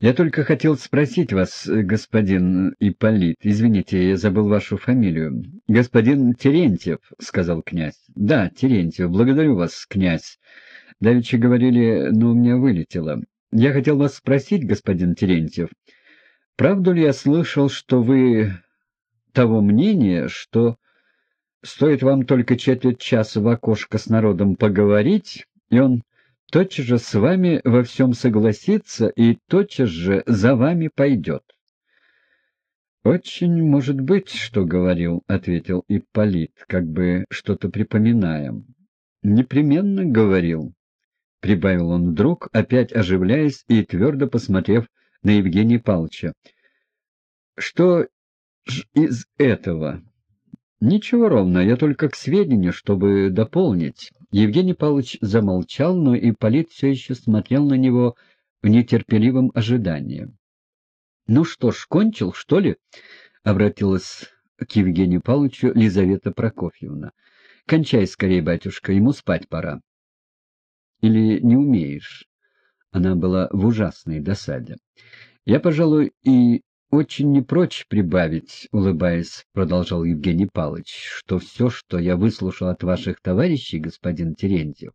Я только хотел спросить вас, господин Ипполит, извините, я забыл вашу фамилию. Господин Терентьев, — сказал князь. Да, Терентьев, благодарю вас, князь. Давеча говорили, но у меня вылетело. Я хотел вас спросить, господин Терентьев, правду ли я слышал, что вы того мнения, что стоит вам только четверть часа в окошко с народом поговорить, и он тотчас же с вами во всем согласится и тотчас же за вами пойдет. — Очень может быть, что говорил, — ответил Ипполит, как бы что-то припоминая. — Непременно говорил, — прибавил он вдруг, опять оживляясь и твердо посмотрев на Евгения Павловича. — Что ж из этого? — Ничего ровно, я только к сведению, чтобы дополнить. Евгений Павлович замолчал, но Ипполит все еще смотрел на него в нетерпеливом ожидании. — Ну что ж, кончил, что ли? — обратилась к Евгению Павловичу Лизавета Прокофьевна. — Кончай скорее, батюшка, ему спать пора. — Или не умеешь? Она была в ужасной досаде. — Я, пожалуй, и очень не прочь прибавить, — улыбаясь, продолжал Евгений Павлович, — что все, что я выслушал от ваших товарищей, господин Терентьев,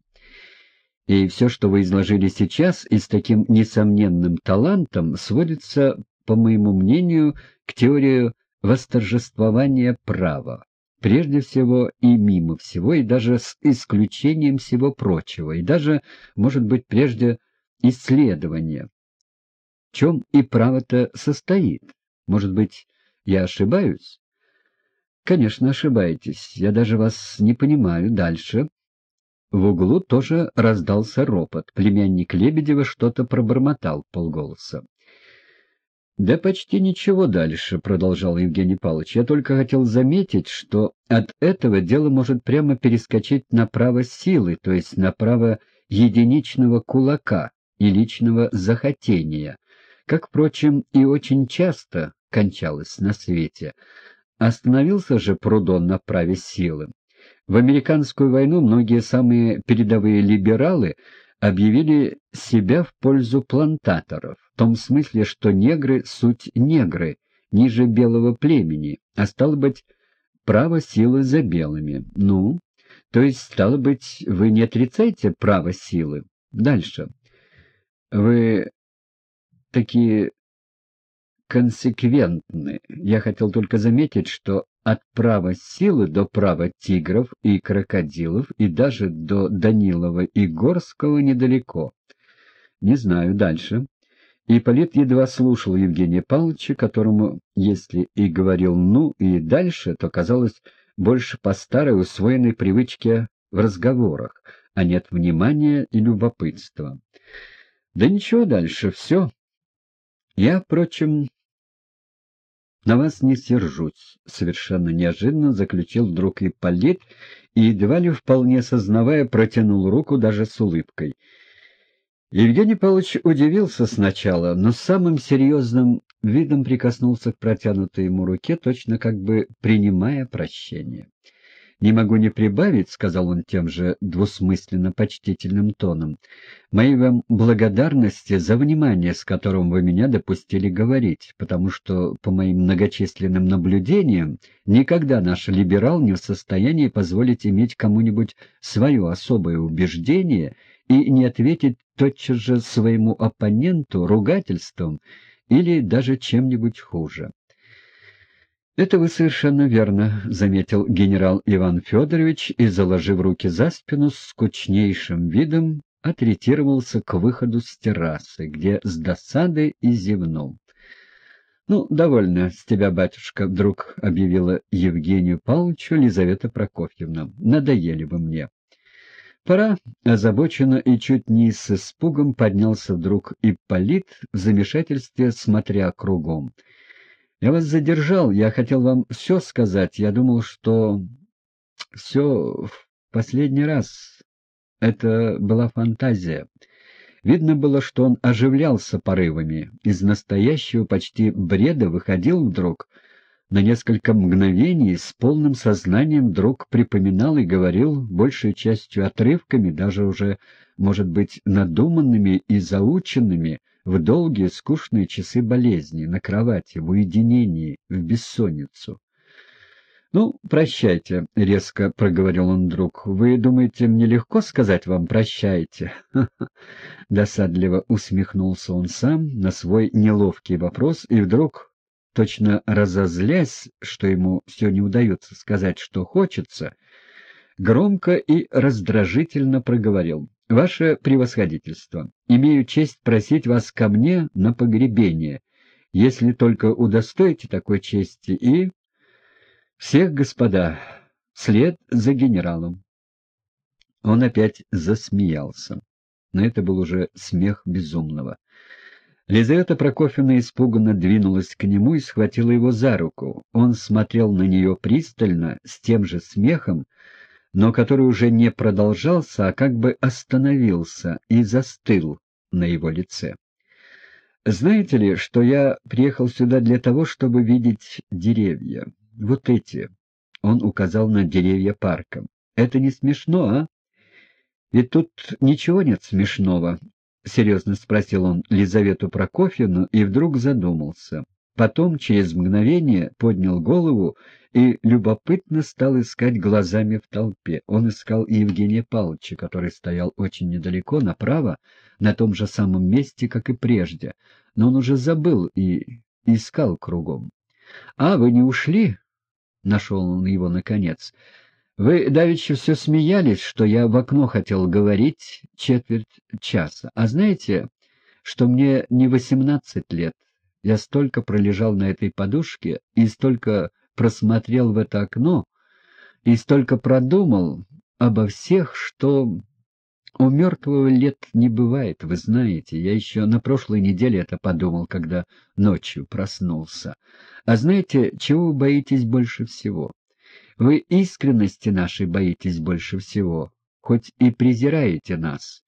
и все, что вы изложили сейчас, и с таким несомненным талантом, сводится, по моему мнению, к теории восторжествования права. Прежде всего и мимо всего, и даже с исключением всего прочего, и даже, может быть, прежде исследования, чем и право-то состоит. Может быть, я ошибаюсь? Конечно, ошибаетесь. Я даже вас не понимаю. Дальше. В углу тоже раздался ропот. Племянник Лебедева что-то пробормотал полголоса. «Да почти ничего дальше», — продолжал Евгений Павлович. «Я только хотел заметить, что от этого дело может прямо перескочить на право силы, то есть на право единичного кулака и личного захотения, как, впрочем, и очень часто кончалось на свете. Остановился же Прудон на праве силы. В американскую войну многие самые передовые либералы объявили себя в пользу плантаторов, в том смысле, что негры — суть негры, ниже белого племени, а стало быть, право силы за белыми. Ну, то есть, стало быть, вы не отрицаете право силы? Дальше. Вы такие консеквентны. Я хотел только заметить, что от права силы до права тигров и крокодилов и даже до Данилова и Горского недалеко. Не знаю, дальше. Ипполит едва слушал Евгения Павловича, которому, если и говорил «ну» и дальше, то казалось больше по старой усвоенной привычке в разговорах, а нет внимания и любопытства. Да ничего дальше, все, я, впрочем, на вас не сержусь, — совершенно неожиданно заключил вдруг Ипполит и, едва ли вполне сознавая, протянул руку даже с улыбкой. Евгений Павлович удивился сначала, но самым серьезным видом прикоснулся к протянутой ему руке, точно как бы принимая прощение. «Не могу не прибавить», — сказал он тем же двусмысленно почтительным тоном, — «моей вам благодарности за внимание, с которым вы меня допустили говорить, потому что, по моим многочисленным наблюдениям, никогда наш либерал не в состоянии позволить иметь кому-нибудь свое особое убеждение и не ответить тотчас же своему оппоненту ругательством или даже чем-нибудь хуже. «Это вы совершенно верно», — заметил генерал Иван Федорович и, заложив руки за спину, скучнейшим видом отретировался к выходу с террасы, где с досадой и зевнул. «Ну, довольно с тебя, батюшка», — вдруг объявила Евгению Павловичу Лизавета Прокофьевна. «Надоели вы мне». Пора, озабоченно и чуть не с испугом поднялся вдруг Ипполит в замешательстве, смотря кругом. Я вас задержал, я хотел вам все сказать. Я думал, что все в последний раз. Это была фантазия. Видно было, что он оживлялся порывами. Из настоящего почти бреда выходил вдруг. На несколько мгновений с полным сознанием вдруг припоминал и говорил, большей частью отрывками, даже уже, может быть, надуманными и заученными, в долгие скучные часы болезни, на кровати, в уединении, в бессонницу. «Ну, прощайте», — резко проговорил он вдруг. «Вы думаете, мне легко сказать вам «прощайте»?» Досадливо усмехнулся он сам на свой неловкий вопрос и вдруг, точно разозлясь, что ему все не удается сказать, что хочется, громко и раздражительно проговорил. «Ваше превосходительство, имею честь просить вас ко мне на погребение, если только удостоите такой чести, и «Всех, господа, след за генералом». Он опять засмеялся, но это был уже смех безумного. Лизавета Прокофьевна испуганно двинулась к нему и схватила его за руку. Он смотрел на нее пристально, с тем же смехом, но который уже не продолжался, а как бы остановился и застыл на его лице. «Знаете ли, что я приехал сюда для того, чтобы видеть деревья? вот эти. Он указал на деревья парка. Это не смешно, а? Ведь тут ничего нет смешного, — серьезно спросил он Лизавету Прокофьевну и вдруг задумался. Потом, через мгновение, поднял голову и любопытно стал искать глазами в толпе. Он искал Евгения Павловича, который стоял очень недалеко, направо, на том же самом месте, как и прежде, но он уже забыл и искал кругом. — А, вы не ушли? — нашел он его наконец. — Вы давеча все смеялись, что я в окно хотел говорить четверть часа. А знаете, что мне не восемнадцать лет. Я столько пролежал на этой подушке и столько просмотрел в это окно, и столько продумал обо всех, что у мертвого лет не бывает, вы знаете. Я еще на прошлой неделе это подумал, когда ночью проснулся. А знаете, чего вы боитесь больше всего? Вы искренности нашей боитесь больше всего, хоть и презираете нас.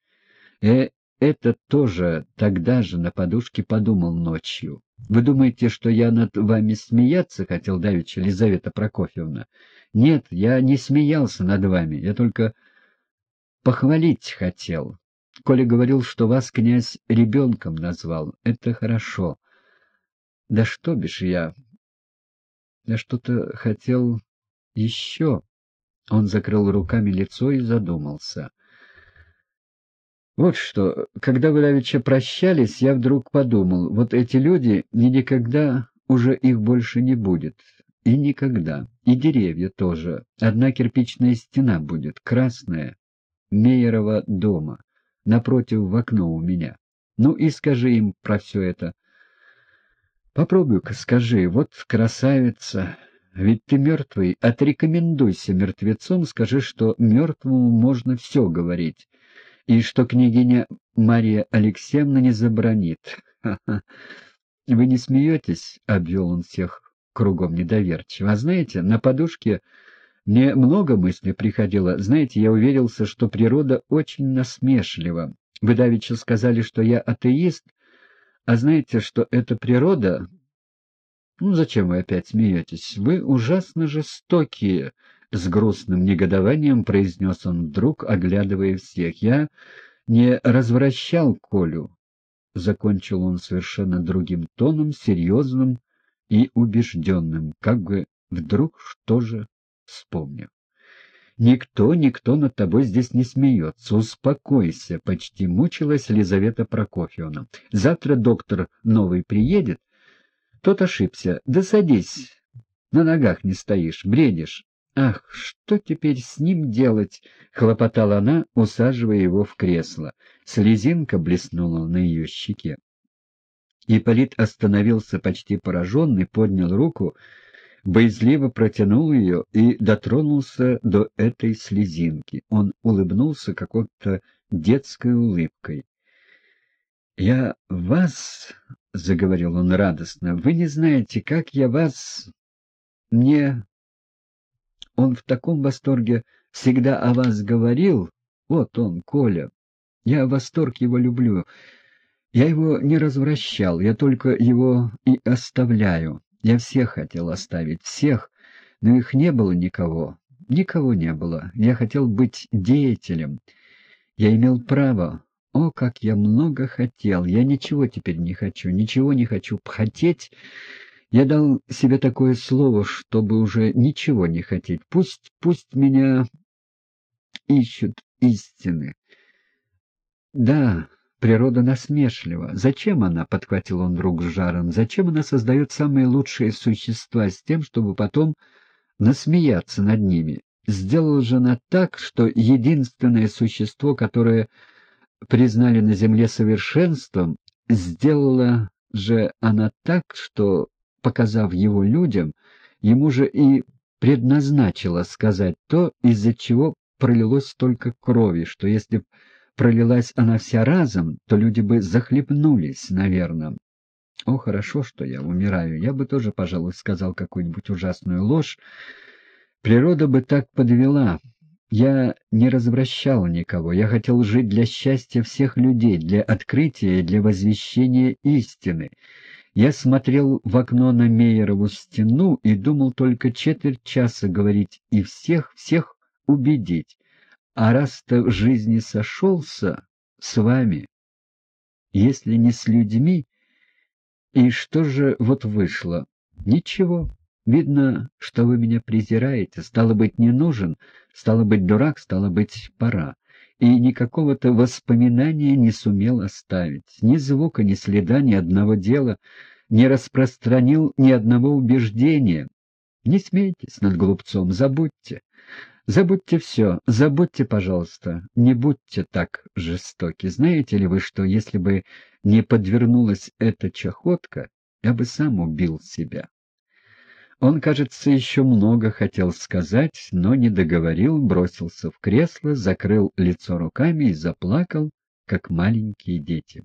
Э, это тоже тогда же на подушке подумал ночью. Вы думаете, что я над вами смеяться хотел давеча, Елизавета Прокофьевна? Нет, я не смеялся над вами, я только похвалить хотел. Коля говорил, что вас князь ребенком назвал. Это хорошо. Да что бишь я? Я что-то хотел еще. Он закрыл руками лицо и задумался. Вот что, когда вы давеча прощались, я вдруг подумал, вот эти люди, и никогда уже их больше не будет. И никогда. И деревья тоже. Одна кирпичная стена будет, красная, Мейерова дома, напротив в окно у меня. Ну и скажи им про все это. Попробуй-ка скажи, вот красавица, ведь ты мертвый, отрекомендуйся мертвецом, скажи, что мертвому можно все говорить, и что княгиня Мария Алексеевна не забронит. Вы не смеетесь, — обвел он всех кругом недоверчиво. А знаете, на подушке мне много мыслей приходило. Знаете, я уверился, что природа очень насмешлива. Вы давеча сказали, что я атеист, а знаете, что эта природа... Ну, зачем вы опять смеетесь? Вы ужасно жестокие, — с грустным негодованием произнес он вдруг, оглядывая всех. Я не развращал Колю. Закончил он совершенно другим тоном, серьезным и убежденным, как бы вдруг что же вспомнив. «Никто, никто над тобой здесь не смеется. Успокойся!» — почти мучилась Лизавета Прокофьевна. «Завтра доктор новый приедет. Тот ошибся. Да садись. На ногах не стоишь, бредишь. «Ах, что теперь с ним делать?» — хлопотала она, усаживая его в кресло. Слезинка блеснула на ее щеке. Ипполит остановился почти пораженный, поднял руку боязливо протянул ее и дотронулся до этой слезинки. Он улыбнулся какой-то детской улыбкой. «Я вас...» — заговорил он радостно. «Вы не знаете, как я вас... Мне...» Он в таком восторге всегда о вас говорил. Вот он, Коля. Я восторг его люблю. Я его не развращал, я только его и оставляю. Я всех хотел оставить, всех, но их не было никого, никого не было. Я хотел быть деятелем. Я имел право, О, как я много хотел! Я ничего теперь не хочу, ничего не хочу хотеть. Я дал себе такое слово, чтобы уже ничего не хотеть. Пусть, пусть меня ищут истины. Да, природа насмешлива. Зачем она, — подхватил он вдруг с жаром, — зачем она создает самые лучшие существа с тем, чтобы потом насмеяться над ними? Сделала же она так, что единственное существо, которое признали на земле совершенством, сделала же она так, что, показав его людям, ему же и предназначила сказать то, из-за чего пролилось столько крови, что если б пролилась она вся разом, то люди бы захлебнулись, наверное. О, хорошо, что я умираю. Я бы тоже, пожалуй, сказал какую-нибудь ужасную ложь. Природа бы так подвела. Я не развращал никого. Я хотел жить для счастья всех людей, для открытия и для возвещения истины. Я смотрел в окно на Мейерову стену и думал только четверть часа говорить и всех, всех убедить. А раз-то в жизни сошелся с вами, если не с людьми, и что же вот вышло? Ничего. Видно, что вы меня презираете, стало быть, не нужен, стало быть, дурак, стало быть, пора. И никакого-то воспоминания не сумел оставить, ни звука, ни следа, ни одного дела, не распространил ни одного убеждения. Не смейтесь над глупцом, забудьте. Забудьте все, забудьте, пожалуйста, не будьте так жестоки. Знаете ли вы, что если бы не подвернулась эта чахотка, я бы сам убил себя? Он, кажется, еще много хотел сказать, но не договорил, бросился в кресло, закрыл лицо руками и заплакал, как маленькие дети.